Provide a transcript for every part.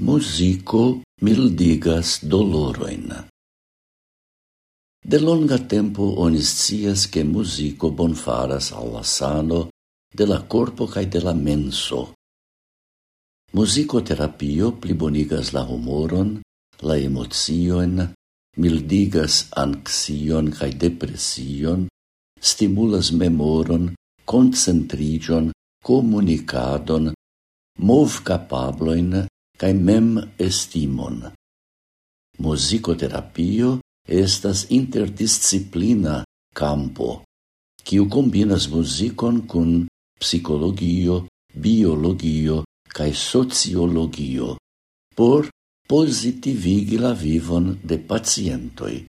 Musico mildigas doloroin. De longa tempo oni scias che musico bonfaras alla sano de la corpo cae de la menso. Musicoterapio plibonigas la humoron, la emozioen, mildigas anxion cae depresion, stimulas memoron, concentrigion, comunicadon, mov capabloin, cae mem estimon. Musicoterapio estas interdisciplina campo, quiu combinas musicon cun psicologio, biologio cae sociologio por positivigi la vivon de pacientoi.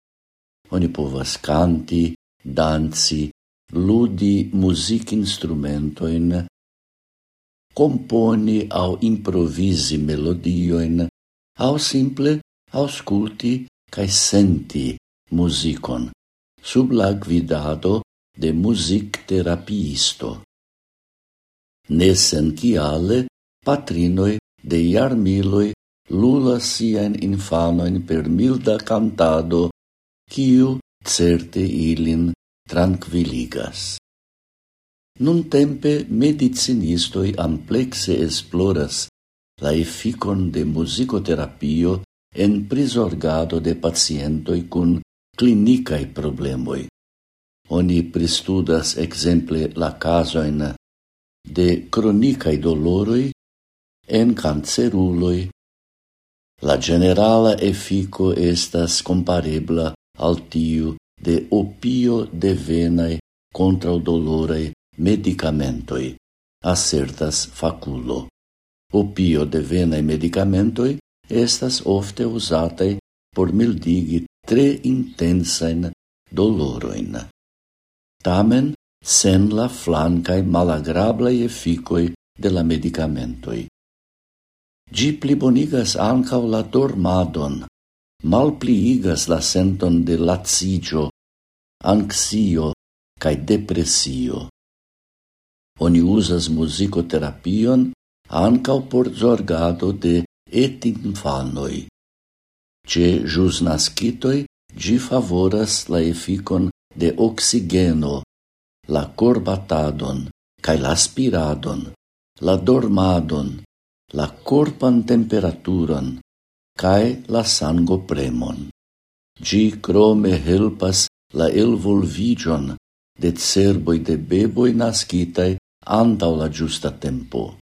Oni povas canti, danci, ludi muzikinstrumentojn, componi au improvisi melodioin, au simple ausculti cae senti musicon, sub la gvidado de music terapiisto. Nesen ciale, patrinoi de iarmiloi lula sien infanoin per milda cantado, quiu certe ilin tranquilligas. Nuntempe medicinistoi amplexe esploras la efficon de musicoterapio en prisorgado de pacientoi cun clinicae problemoi. Oni pristudas exemple la casoin de cronicae doloroi en canceruloi. La generala efico estas comparebla al tiu de opio devenaj kontraŭdoloraj medicamentoi, assertas faculo. Opio de venae medicamentoi estas ofte usatei por mildigi tre intensain doloroin. Tamen, sen la flancae malagrablai efficoi de la medicamentoi. Gi plibonigas ancau la dormadon, malpliigas la senton de lazigio, anxio cae depresio. Oni usas musicoterapion ancau por zorgado de etinfanoi. Ce jus nascitoi, gi favoras la efficon de oxigeno, la corbatadon, cae la la dormadon, la corpan temperaturon, cae la sango premon. Gi crome helpas la elvolvigion de cerboi de beboi nascitai antau la giusta tempo.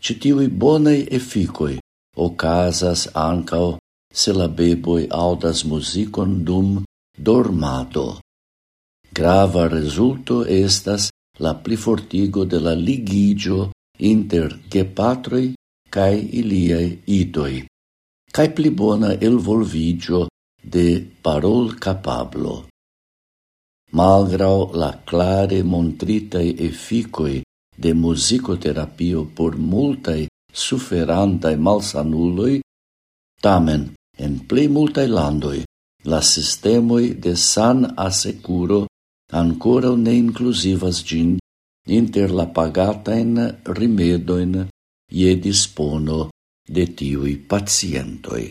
Citiui bonei efficoi ocasas ancao se la beboi audas musicon dum dormado. Grava resulto estas la plifortigo de la ligigio inter gepatroi cae iliei idoi, cae pli bona elvolvigio de parol capablo malgrau la clare montritae efficoi de musicoterapio por multae suferantae malsanuloi, tamen, en plei multae landoi, la sistemoi de san assecuro ancora ne inclusivas gin inter la pagataen rimedoin ie dispono de tiui pacientoi.